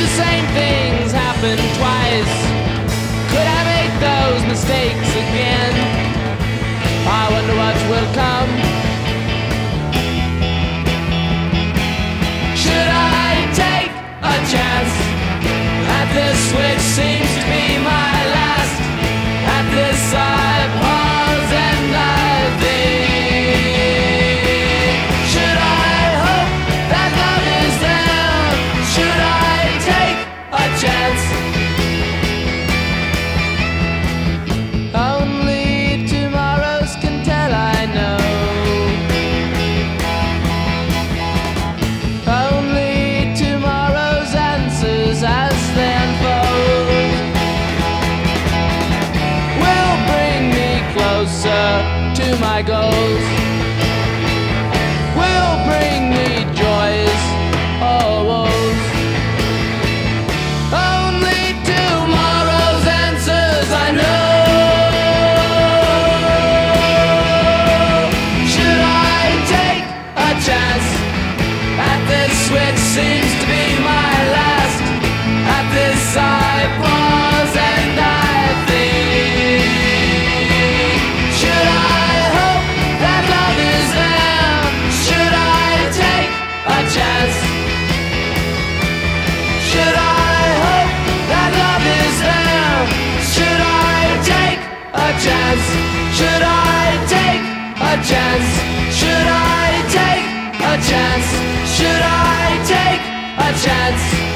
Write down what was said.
the same things happen twice? Could I make those mistakes again? I wonder what will come. My goals. Will bring me joys or woes. Only tomorrow's answers I know. Should I take a chance at this which seems to be chance? Should I take a chance? Should I take a chance? Should I take a chance?